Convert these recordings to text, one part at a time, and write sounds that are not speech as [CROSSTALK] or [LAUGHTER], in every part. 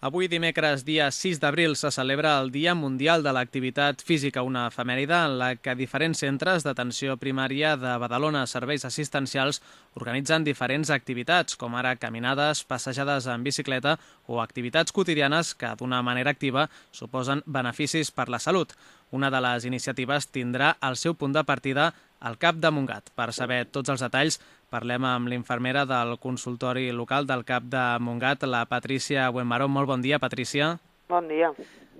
Avui, dimecres, dia 6 d'abril, se celebra el Dia Mundial de l'Activitat Física, una efemèride en la que diferents centres d'atenció primària de Badalona, serveis assistencials, organitzen diferents activitats, com ara caminades, passejades en bicicleta o activitats quotidianes que, d'una manera activa, suposen beneficis per la salut. Una de les iniciatives tindrà el seu punt de partida al CAP de Montgat. Per saber tots els detalls, Parlem amb l'infermera del consultori local del CAP de Montgat, la Patrícia Buenmaró. Molt bon dia, Patrícia. Bon dia.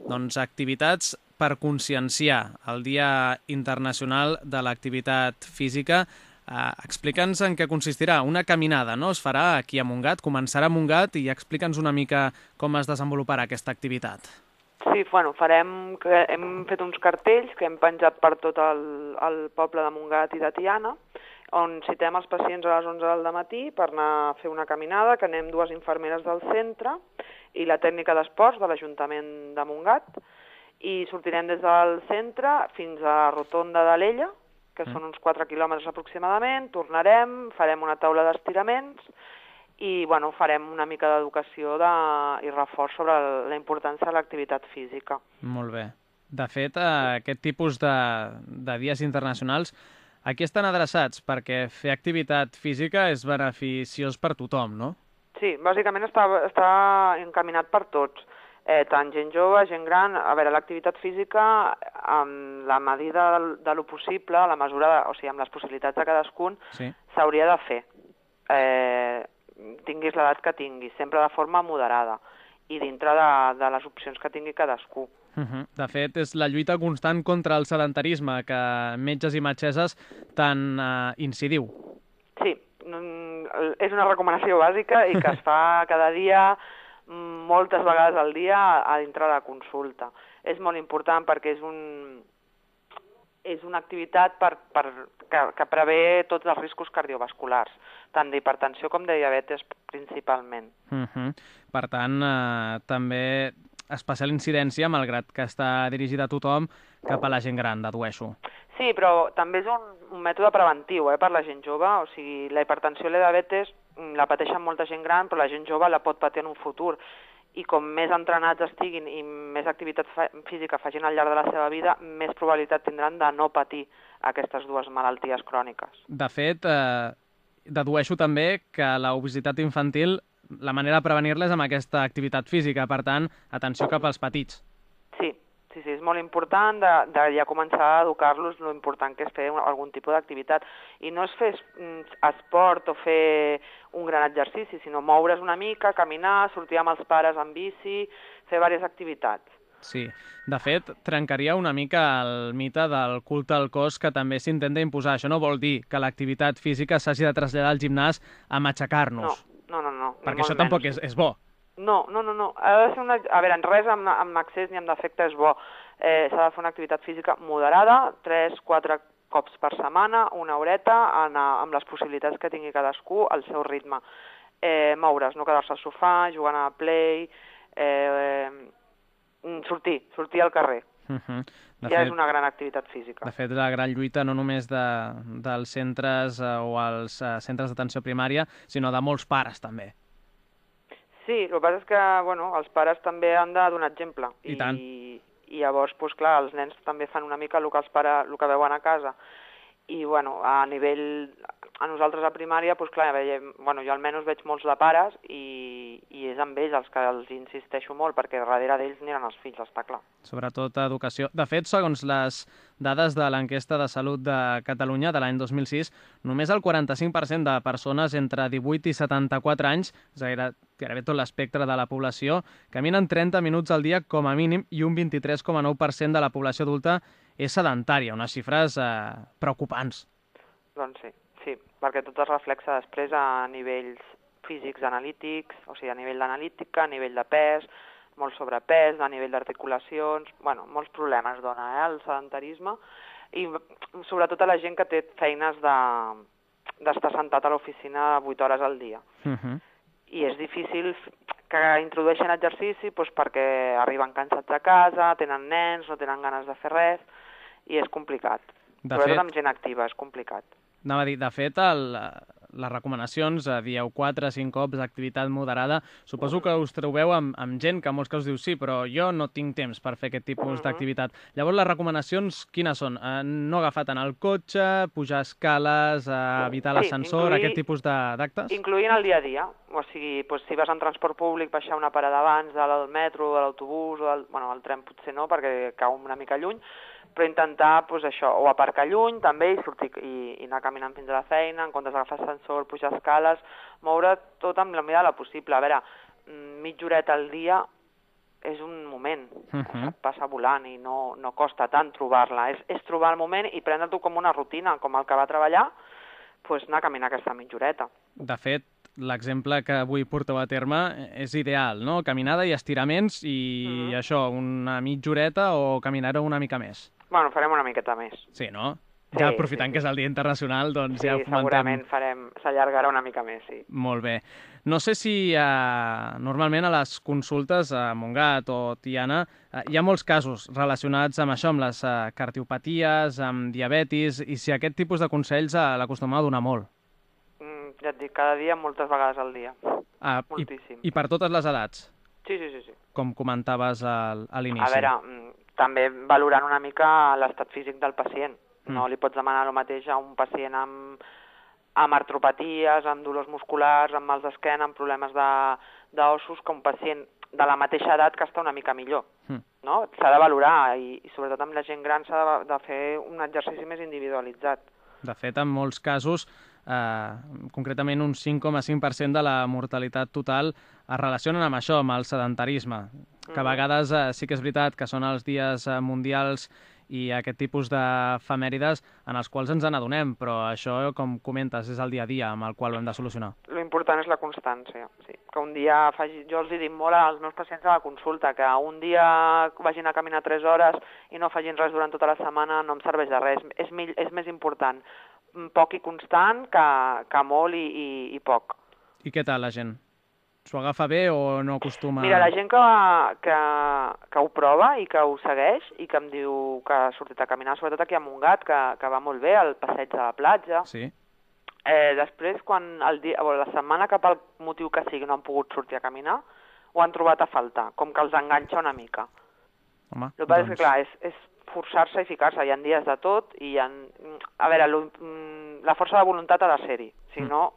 Doncs activitats per conscienciar el Dia Internacional de l'Activitat Física. Uh, explica'ns en què consistirà. Una caminada, no?, es farà aquí a Montgat, començarà a Montgat i explica'ns una mica com es desenvoluparà aquesta activitat. Sí, bueno, farem, que hem fet uns cartells que hem penjat per tot el, el poble de Montgat i de Tiana, on citem els pacients a les 11 del matí per anar a fer una caminada, que anem dues infermeres del centre i la tècnica d'esports de l'Ajuntament de Montgat, i sortirem des del centre fins a Rotonda de l'Ella, que mm. són uns 4 quilòmetres aproximadament, tornarem, farem una taula d'estiraments i bueno, farem una mica d'educació de... i reforç sobre la importància de l'activitat física. Molt bé. De fet, eh, aquest tipus de, de dies internacionals Aquí estan adreçats perquè fer activitat física és beneficiós per tothom, no? Sí, bàsicament està, està encaminat per tots, eh, tant gent jove, gent gran. A veure, l'activitat física, amb la medida de, de lo possible, a la mesura, de, o sigui, amb les possibilitats de cadascun, s'hauria sí. de fer. Eh, tinguis l'edat que tinguis, sempre de forma moderada i dintre de, de les opcions que tingui cadascú. Uh -huh. De fet, és la lluita constant contra el sedentarisme que metges i metgesses tant uh, incidiu. Sí, mm, és una recomanació bàsica i que es fa [LAUGHS] cada dia moltes vegades al dia a dintre de la consulta. És molt important perquè és un, és una activitat per, per, que, que prevé tots els riscos cardiovasculars, tant d'hipertensió com de diabetes principalment. Uh -huh. Per tant, eh, també especial incidència, malgrat que està dirigida a tothom, cap a la gent gran, dedueixo. Sí, però també és un, un mètode preventiu eh, per la gent jove, o sigui, la hipertensió i la diabetes mm, la pateixen molta gent gran, però la gent jove la pot patir en un futur i com més entrenats estiguin i més activitat física facin al llarg de la seva vida, més probabilitat tindran de no patir aquestes dues malalties cròniques. De fet, eh, dedueixo també que la obesitat infantil la manera de prevenir-la és amb aquesta activitat física, per tant, atenció cap als petits. Sí, sí, és molt important de, de ja començar a educar-los lo important que és fer un, algun tipus d'activitat. I no és fer esport o fer un gran exercici, sinó moure's una mica, caminar, sortir amb els pares en bici, fer diverses activitats. Sí, de fet, trencaria una mica el mite del culte al cos que també s'intenta imposar. Això no vol dir que l'activitat física s'hagi de traslladar al gimnàs a matxacar-nos. No, no, no, no. Perquè això tampoc és, és bo. No, no, no, no. Ha de ser una... A veure, en res amb, amb excés ni amb defecte és bo. Eh, S'ha de fer una activitat física moderada, 3-4 cops per setmana, una horeta, anar amb les possibilitats que tingui cadascú al seu ritme. Eh, moure's, no quedar-se al sofà, jugant a play, eh, eh, sortir, sortir al carrer. Uh -huh. De ja fet, és una gran activitat física. De fet, la gran lluita no només de, dels centres eh, o els eh, centres d'atenció primària, sinó de molts pares també. Sí, el que passa és que bueno, els pares també han de donar exemple. I, I tant. I llavors, doncs, clar, els nens també fan una mica el que, els pare, el que veuen a casa. I bueno, a nivell a nosaltres a primària, doncs clar, veiem, bueno, jo almenys veig molts de pares i, i és amb ells els que els insisteixo molt, perquè darrere d'ells aniran els fills, està clar. Sobretot educació. De fet, segons les dades de l'enquesta de salut de Catalunya de l'any 2006, només el 45% de persones entre 18 i 74 anys, és a dir, gairebé tot l'espectre de la població, caminen 30 minuts al dia com a mínim i un 23,9% de la població adulta és sedentària, unes xifres eh, preocupants. Doncs sí Sí, perquè tot es reflexa després a nivells físics analítics, o sigui, a nivell d'analítica, a nivell de pes, molt sobrepès, a nivell d'articulacions, bueno, molts problemes dona eh, el sedentarisme, i sobretot a la gent que té feines d'estar de, sentat a l'oficina 8 hores al dia. Uh -huh. I és difícil que introdueixen exercici doncs, perquè arriben cansats a casa, tenen nens, no tenen ganes de fer res, i és complicat. De Sobretot fet... amb gent activa, és complicat. Anava a dir, de fet, el, les recomanacions, eh, dieu 4 5 cops, activitat moderada. Suposo que us trobeu amb, amb gent que molts que us diu sí, però jo no tinc temps per fer aquest tipus uh -huh. d'activitat. Llavors, les recomanacions quines són? Eh, no agafar tant el cotxe, pujar escales, eh, evitar Sí, l'ascensor, incluir- aquest tipus d'actes? Incloïnt el dia a dia, o sigui, doncs, si vas en transport públic, baixar una parada abans del metro, de l'autobús, del, bueno, el tren potser no, perquè cau una mica lluny, però intentar doncs, això, o aparcar lluny també i, sortir, i, i anar caminant fins a la feina, en comptes d'agafar ascensor, pujar escales, moure tot amb la mida de la possible. A veure, mm, mitja horeta al dia és un moment, uh. -huh. passa volant i no, no costa tant trobar-la. És, és trobar el moment i prendre-t'ho com una rutina, com el que va treballar, doncs anar a caminar aquesta mitja horeta. De fet, l'exemple que avui porteu a terme és ideal, no? Caminada i estiraments i Mhm. això, una mitja horeta o caminar una mica més. Bueno, farem una miqueta més. Sí, no? Sí, Ja aprofitant sí, que és el Dia Internacional, doncs Sí, ja ho comentem. segurament farem, s'allargarà una mica més, sí. Molt bé. No sé si eh, normalment a les consultes a Montgat o Tiana eh, hi ha molts casos relacionats amb això, amb les eh, cardiopaties, amb diabetis, i si aquest tipus de consells eh, l'acostumeu a donar molt. Mm, ja et dic, cada dia, moltes vegades al dia. Ah, i, Moltíssim. I per totes les edats, Sí, sí, sí. sí. com comentaves al, a l'inici. A veure, mm, també valorant una mica l'estat físic del pacient. Mm. No li pots demanar el mateix a un pacient amb, amb artropaties, amb dolors musculars, amb mals d'esquena, amb problemes de- d'ossos, que un pacient de la mateixa edat que està una mica millor. Mm. No? S'ha de valorar i, i sobretot amb la gent gran s'ha de, de fer un exercici més individualitzat. De fet, en molts casos, eh, concretament un 5,5% de la mortalitat total es relacionen amb això, amb el sedentarisme, que a Mhm. vegades eh, sí que és veritat que són els dies eh, mundials i aquest tipus d'efemèrides en els quals ens n'adonem, però això, com comentes, és el dia a dia amb el qual ho hem de solucionar. Lo important és la constància, sí. Que un dia faci... Jo els hi dic molt als meus pacients a la consulta, que un dia vagin a caminar 3 hores i no facin res durant tota la setmana no em serveix de res. És, mill... és més important mm, poc i constant que, que molt i, i, i poc. I què tal la gent? S'ho agafa bé o no acostuma... Mira, la gent que, que, que ho prova i que ho segueix i que em diu que ha sortit a caminar, sobretot aquí a Montgat, que, que va molt bé, al passeig de la platja, Sí? Eh, després, quan el dia, o la setmana que pel motiu que sigui no han pogut sortir a caminar, ho han trobat a faltar, com que els enganxa una mica. Home, El que doncs, que, clar, és, és forçar-se i ficar-se. Hi ha dies de tot i hi ha... A veure, lo, mm, la força de voluntat ha de ser-hi. Si Mm. no,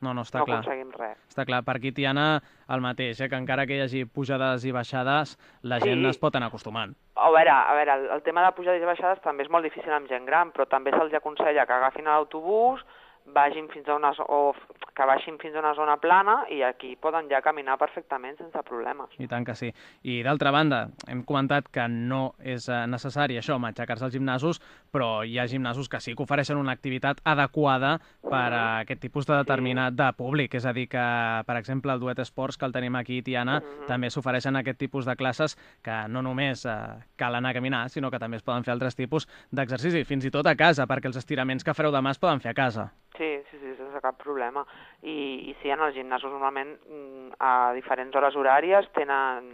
No, no, està no clar. aconseguim res. Està clar, per aquí, Tiana, el mateix, eh? que encara que hi hagi pujades i baixades, la Sí. gent es pot anar acostumant. A veure, a veure el, el tema de pujades i baixades també és molt difícil amb gent gran, però també se'ls aconsella que agafin l'autobús, vagin fins a una, o que baixin fins a una zona plana i aquí poden ja caminar perfectament sense problemes. I tant que sí. I d'altra banda, hem comentat que no és eh, necessari això, matxacar-se als gimnasos, però hi ha gimnasos que sí que ofereixen una activitat adequada per a aquest tipus de determinat de públic. És a dir, que, per exemple, el Duet Esports, que el tenim aquí, Tiana, Mhm. també s'ofereixen aquest tipus de classes que no només eh, cal anar a caminar, sinó que també es poden fer altres tipus d'exercici, fins i tot a casa, perquè els estiraments que fareu demà es poden fer a casa. Sí, sí, sí, sense cap problema. I, i sí, en els gimnasos normalment mm, a diferents hores horàries tenen,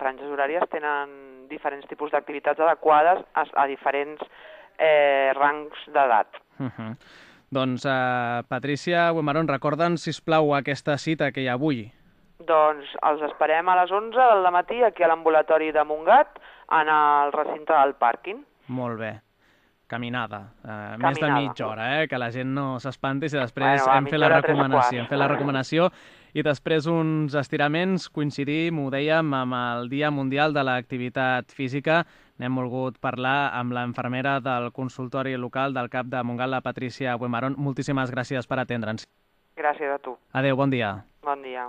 franges horàries tenen diferents tipus d'activitats adequades a, a diferents eh, rangs d'edat. Uh -huh. Doncs, eh, Patrícia Buemaron, recorda'ns, sisplau, aquesta cita que hi ha avui. Doncs els esperem a les 11 del matí aquí a l'ambulatori de Montgat en el recinte del pàrquing. Molt bé. Caminada. Uh, més de Caminada. mitja hora, eh? Que la gent no s'espanti si després Bueno, hem fet la recomanació. Hem fet la recomanació i després uns estiraments, coincidim, ho dèiem, amb el Dia Mundial de l'Activitat Física. N'hem volgut parlar amb la infermera del consultori local del CAP de Montgat, la Patrícia Buemaron. Moltíssimes gràcies per atendre'ns. Gràcies a tu. Adéu, bon dia. Bon dia.